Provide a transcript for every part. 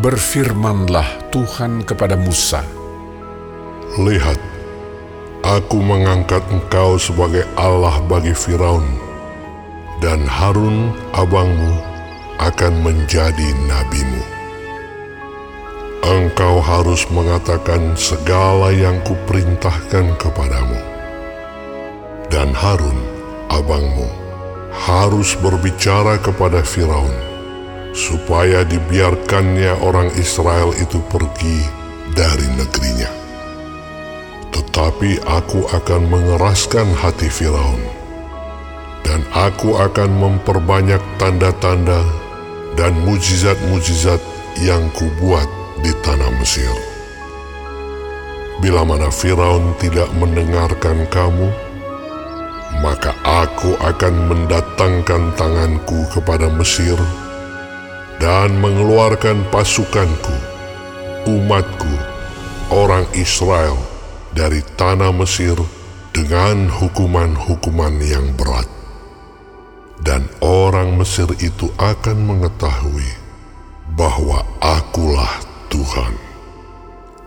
Berfirmanlah Tuhan kepada Musa, Lihat, aku mengangkat engkau sebagai Allah bagi Firaun, dan Harun abangmu akan menjadi nabimu. Engkau harus mengatakan segala yang kuperintahkan kepadamu. Dan Harun, abangmu, harus berbicara kepada Firaun, supaya dibiarkannya orang Israel itu pergi dari negerinya. Tetapi aku akan mengeraskan hati Firaun, dan aku akan memperbanyak tanda-tanda dan mujizat-mujizat yang kubuat di tanah Mesir. Bila mana Firaun tidak mendengarkan kamu, maka aku akan mendatangkan tanganku kepada Mesir dan mengeluarkan pasukanku, umatku, orang Israel dari tanah Mesir dengan hukuman-hukuman yang berat. Dan orang Mesir itu akan mengetahui bahwa akulah Tuhan.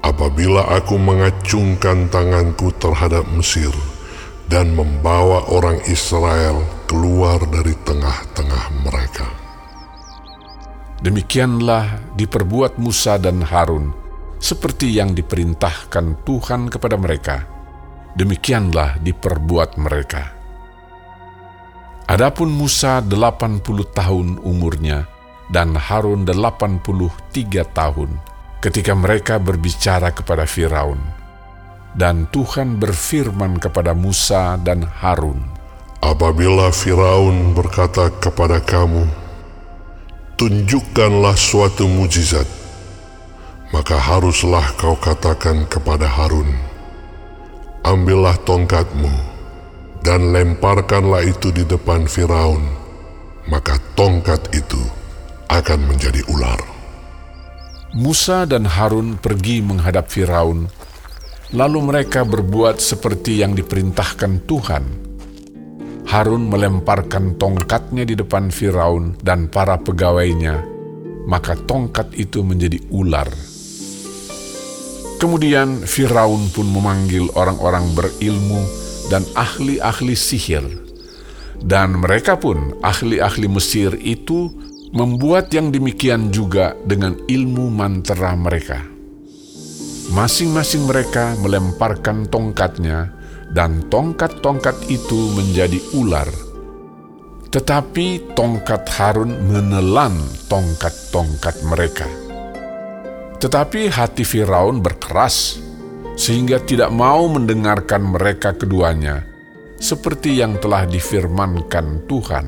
Apabila aku mengacungkan tanganku terhadap Mesir dan membawa orang Israel keluar dari tengah-tengah mereka. Demikianlah diperbuat Musa dan Harun, seperti yang diperintahkan Tuhan kepada mereka. Demikianlah diperbuat mereka. Adapun Musa 80 tahun umurnya dan Harun 83 tahun ketika mereka berbicara kepada Firaun. Dan Tuhan berfirman kepada Musa dan Harun, Apabila Firaun berkata kepada kamu, Tunjukkanlah suatu mujizat, maka haruslah kau katakan kepada Harun, Ambillah tongkatmu, dan lemparkanlah itu di depan Firaun, maka tongkat itu akan menjadi ular. Musa dan Harun pergi menghadap Firaun, lalu mereka berbuat seperti yang diperintahkan Tuhan. Harun melemparkan tongkatnya di depan Firaun dan para pegawainya, maka tongkat itu menjadi ular. Kemudian Firaun pun memanggil orang-orang berilmu dan ahli-ahli sihir, dan mereka pun ahli-ahli Mesir itu membuat yang demikian juga dengan ilmu mantra mereka. Masing-masing mereka melemparkan tongkatnya, dan tongkat-tongkat itu menjadi ular. Tetapi tongkat Harun menelan tongkat-tongkat mereka. Tetapi hati Firaun berkeras, sehingga tidak mau mendengarkan mereka keduanya, seperti yang telah difirmankan Tuhan.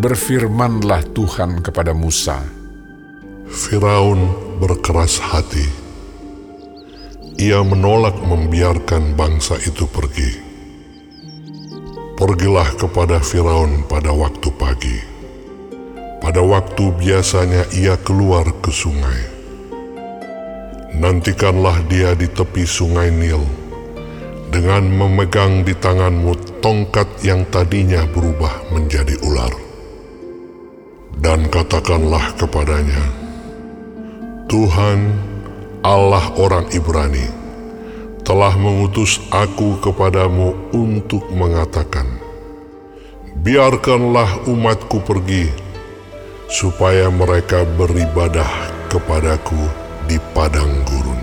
Berfirmanlah Tuhan kepada Musa, Firaun berkeras hati. Ia menolak membiarkan bangsa itu pergi. Pergilah kepada Firaun pada waktu pagi. Pada waktu biasanya ia keluar ke sungai. Nantikanlah dia di tepi sungai Nil dengan memegang di tanganmu tongkat yang tadinya berubah menjadi ular. Dan katakanlah kepadanya, Tuhan Allah orang Ibrani telah mengutus aku kepadamu untuk mengatakan, Biarkanlah umatku pergi, supaya mereka beribadah kepadaku di padang gurun.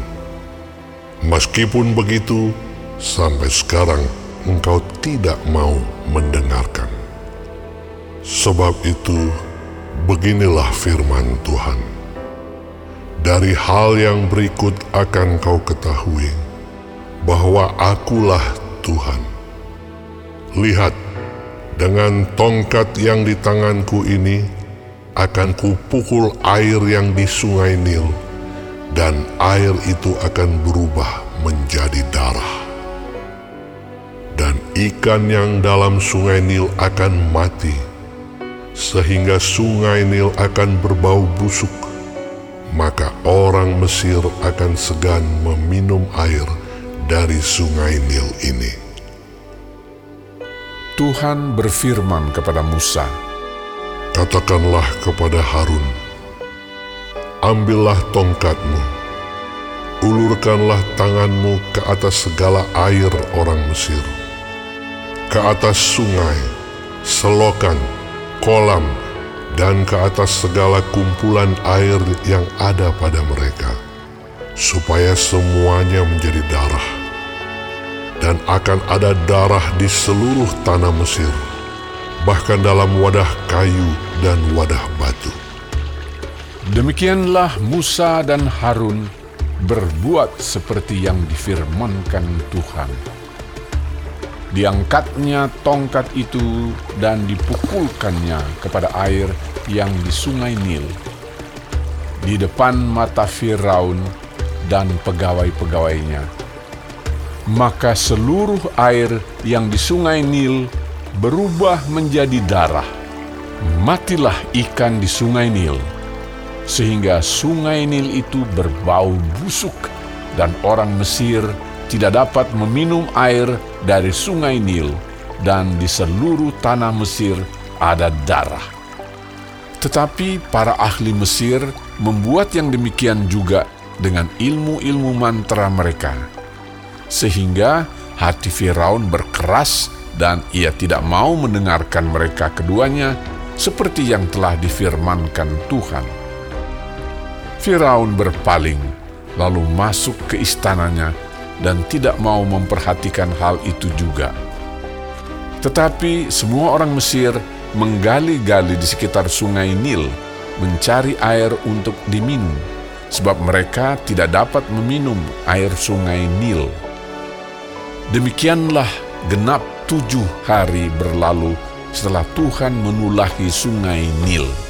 Meskipun begitu, sampai sekarang engkau tidak mau mendengarkan. Sebab itu, beginilah firman Tuhan. Dari hal yang berikut akan kau ketahui bahwa akulah Tuhan. Lihat, dengan tongkat yang di tanganku ini akan kupukul air yang di sungai Nil, dan air itu akan berubah menjadi darah. Dan ikan yang dalam sungai Nil akan mati, sehingga sungai Nil akan berbau busuk maka orang Mesir akan segan meminum air dari sungai Nil ini. Tuhan berfirman kepada Musa, Katakanlah kepada Harun, ambillah tongkatmu, ulurkanlah tanganmu ke atas segala air orang Mesir, ke atas sungai, selokan, kolam, dan ke atas segala kumpulan air yang ada pada mereka, supaya semuanya menjadi darah. Dan akan ada darah di seluruh tanah Mesir, bahkan dalam wadah kayu dan wadah batu. Demikianlah Musa dan Harun berbuat seperti yang difirmankan Tuhan. Diangkatnya tongkat itu dan dipukulkannya kepada air yang di sungai Nil, di depan mata Firaun dan pegawai-pegawainya. Maka seluruh air yang di sungai Nil berubah menjadi darah. Matilah ikan di sungai Nil sehingga sungai Nil itu berbau busuk dan orang Mesir tidak dapat meminum air dari sungai Nil dan di seluruh tanah Mesir ada darah. Tetapi para ahli Mesir membuat yang demikian juga dengan ilmu-ilmu mantra mereka. Sehingga hati Firaun berkeras dan ia tidak mau mendengarkan mereka keduanya seperti yang telah difirmankan Tuhan. Firaun berpaling, lalu masuk ke istananya dan tidak mau memperhatikan hal itu juga. Tetapi semua orang Mesir menggali-gali di sekitar sungai Nil, mencari air untuk diminum, sebab mereka tidak dapat meminum air sungai Nil. Demikianlah genap tujuh hari berlalu setelah Tuhan menulahi sungai Nil.